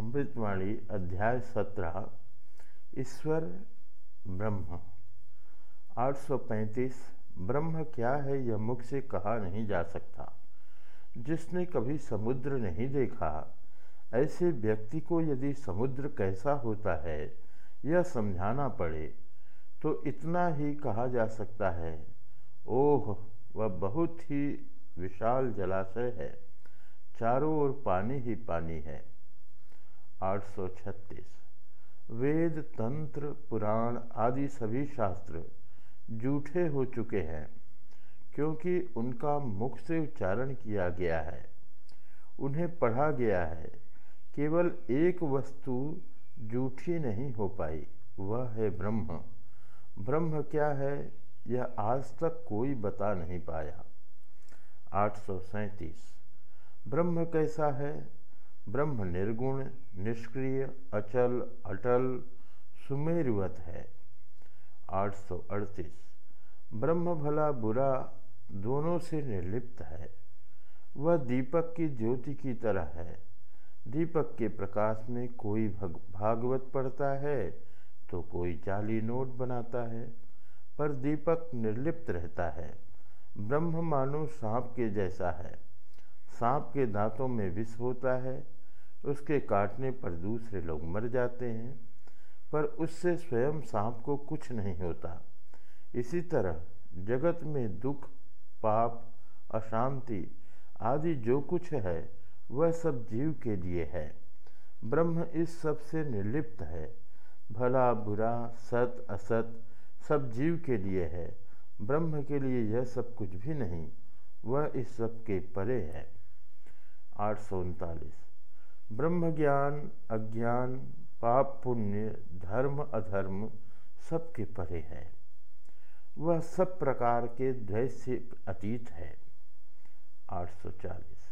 अमृतवाणी अध्याय सत्रह, ईश्वर ब्रह्म। 835 ब्रह्म क्या है यह मुख से कहा नहीं जा सकता। जिसने कभी समुद्र नहीं देखा, ऐसे व्यक्ति को यदि समुद्र कैसा होता है, यह समझाना पड़े तो इतना ही कहा जा सकता है। ओह, वह बहुत ही विशाल जलाशय है, चारों ओर पानी ही पानी है। 836 वेद, तंत्र, पुराण आदि सभी शास्त्र जूठे हो चुके हैं, क्योंकि उनका मुख से उच्चारण किया गया है। उन्हें पढ़ा गया है, केवल एक वस्तु जूठी नहीं हो पाई, वह है ब्रह्म। ब्रह्म क्या है, यह आज तक कोई बता नहीं पाया। आठ सौ सैंतीस। ब्रह्म कैसा है ब्रह्म निर्गुण निष्क्रिय, अचल, अटल, सुमेरुवत है। आठ सौ अड़तीस। ब्रह्म भला बुरा दोनों से निर्लिप्त है। वह दीपक की ज्योति की तरह है। दीपक के प्रकाश में कोई भागवत पढ़ता है तो कोई जाली नोट बनाता है, पर दीपक निर्लिप्त रहता है। ब्रह्म मानो सांप के जैसा है। सांप के दांतों में विष होता है, उसके काटने पर दूसरे लोग मर जाते हैं, पर उससे स्वयं सांप को कुछ नहीं होता। इसी तरह जगत में दुख, पाप, अशांति आदि जो कुछ है, वह सब जीव के लिए है। ब्रह्म इस सबसे निर्लिप्त है। भला, बुरा, सत, असत सब जीव के लिए है। ब्रह्म के लिए यह सब कुछ भी नहीं, वह इस सब के परे है। आठ सौ उनतालीस। ब्रह्म ज्ञान अज्ञान, पाप, पुण्य, धर्म, अधर्म सबके परे है। वह सब प्रकार के द्वैत से अतीत है। 840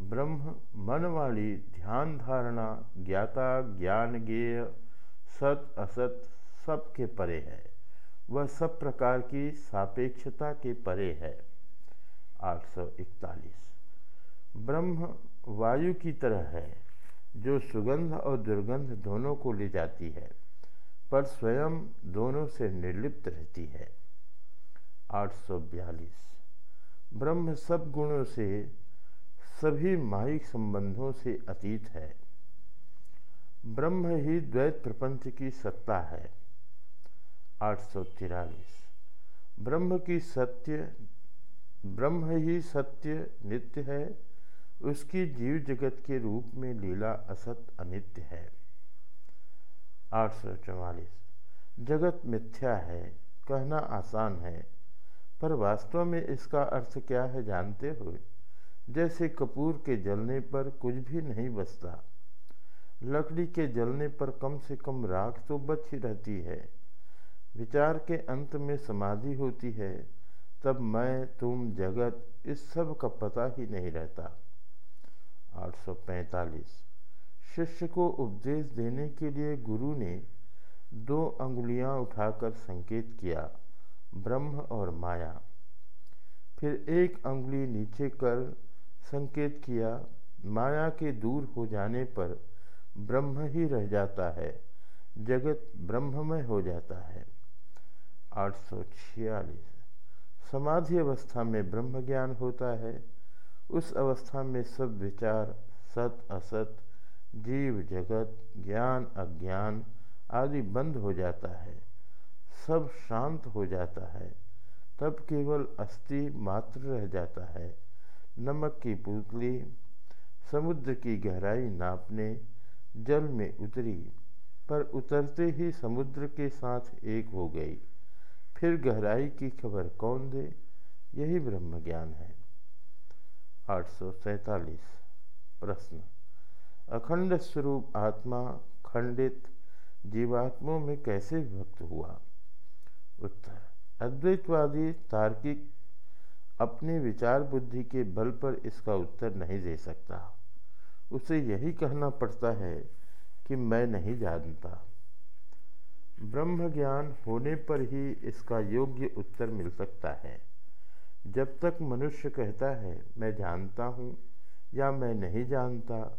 ब्रह्म, मन वाली ध्यान धारणा, ज्ञाता ज्ञान ज्ञेय सत, असत सब के परे है। वह सब प्रकार की सापेक्षता के परे है। 841 ब्रह्म वायु की तरह है, जो सुगंध और दुर्गंध दोनों को ले जाती है, पर स्वयं दोनों से निर्लिप्त रहती है। 842 ब्रह्म सब गुणों से, सभी माहिक संबंधों से अतीत है। ब्रह्म ही द्वैत प्रपंच की सत्ता है। आठ ब्रह्म की सत्य, ब्रह्म ही सत्य नित्य है उसकी जीव जगत के रूप में लीला असत अनित्य है। आठ सौ जगत मिथ्या है, कहना आसान है, पर वास्तव में इसका अर्थ क्या है जानते हो? जैसे कपूर के जलने पर कुछ भी नहीं बचता लकड़ी के जलने पर कम से कम राख तो बच ही रहती है। विचार के अंत में समाधि होती है, तब मैं, तुम, जगत, इस सब का पता ही नहीं रहता। 845 शिष्य को उपदेश देने के लिए गुरु ने दो अंगुलियाँ उठाकर संकेत किया, ब्रह्म और माया। फिर एक अंगुली नीचे कर संकेत किया, माया के दूर हो जाने पर ब्रह्म ही रह जाता है, जगत ब्रह्ममय हो जाता है। आठ सौ छियालीस। समाधि अवस्था में ब्रह्म ज्ञान होता है। उस अवस्था में सब विचार, सत असत, जीव जगत, ज्ञान अज्ञान आदि बंद हो जाता है। सब शांत हो जाता है। तब केवल अस्थि मात्र रह जाता है। नमक की पुतली, समुद्र की गहराई नापने, जल में उतरी, पर उतरते ही समुद्र के साथ एक हो गई। फिर गहराई की खबर कौन दे, यही ब्रह्म ज्ञान है। आठ सौ सैतालीस। प्रश्न, अखंड स्वरूप आत्मा खंडित जीवात्मों में कैसे विभक्त हुआ? उत्तर, अद्वैतवादी तार्किक अपने विचार बुद्धि के बल पर इसका उत्तर नहीं दे सकता। उसे यही कहना पड़ता है कि मैं नहीं जानता। ब्रह्म ज्ञान होने पर ही इसका योग्य उत्तर मिल सकता है। जब तक मनुष्य कहता है, मैं जानता हूँ या मैं नहीं जानता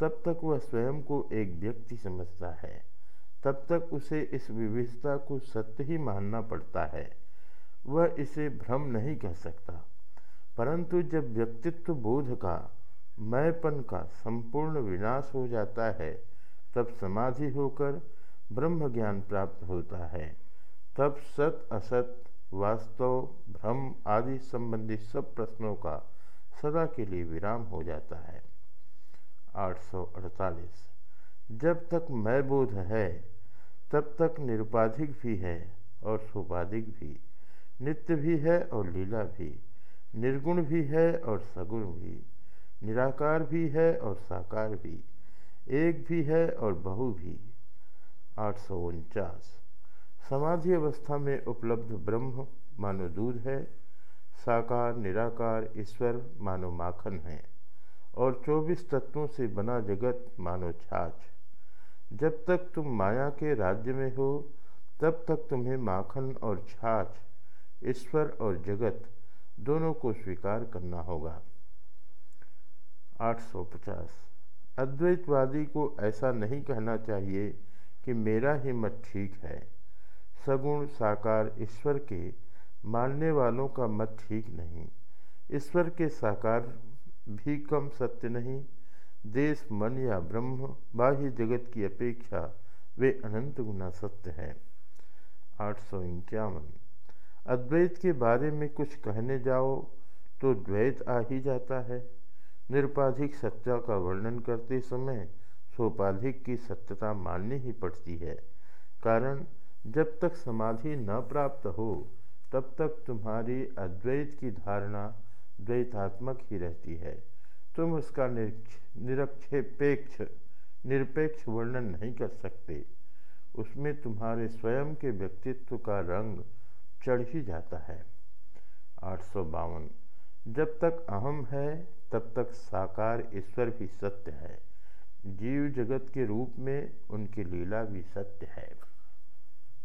तब तक वह स्वयं को एक व्यक्ति समझता है। तब तक उसे इस विविधता को सत्य ही मानना पड़ता है। वह इसे भ्रम नहीं कह सकता। परंतु जब व्यक्तित्व बोध का मैपन का संपूर्ण विनाश हो जाता है, तब समाधि होकर ब्रह्म ज्ञान प्राप्त होता है। तब सत असत वास्तव, भ्रम आदि संबंधी सब प्रश्नों का सदा के लिए विराम हो जाता है। 848 जब तक मैं बोध है, तब तक निरुपाधिक भी है और सुपाधिक भी। नित्य भी है और लीला भी। निर्गुण भी है और सगुण भी। निराकार भी है और साकार भी। एक भी है और बहु भी। आठ सौ उनचास। समाधि अवस्था में उपलब्ध ब्रह्म मानो दूध है, साकार, निराकार, ईश्वर मानो माखन है, और चौबीस तत्वों से बना जगत मानो छाछ। जब तक तुम माया के राज्य में हो, तब तक तुम्हें माखन और छाछ, ईश्वर और जगत दोनों को स्वीकार करना होगा। 850 अद्वैतवादी को ऐसा नहीं कहना चाहिए कि मेरा ही मत ठीक है। सगुण साकार ईश्वर के मानने वालों का मत ठीक नहीं। ईश्वर के साकार भी कम सत्य नहीं। देश, मन या ब्रह्म, बाह्य जगत की अपेक्षा वे अनंत गुना सत्य है। आठ सौ इक्यावन। अद्वैत के बारे में कुछ कहने जाओ तो द्वैत आ ही जाता है। निरुपाधिक सत्ता का वर्णन करते समय सोपाधिक की सत्यता माननी ही पड़ती है। कारण जब तक समाधि न प्राप्त हो, तब तक तुम्हारी अद्वैत की धारणा द्वैतात्मक ही रहती है। तुम उसका निरक्षेपेक्ष, निरपेक्ष वर्णन नहीं कर सकते। उसमें तुम्हारे स्वयं के व्यक्तित्व का रंग चढ़ ही जाता है। आठ सौ बावन। जब तक अहम है, तब तक साकार ईश्वर भी सत्य है। जीव जगत के रूप में उनकी लीला भी सत्य है।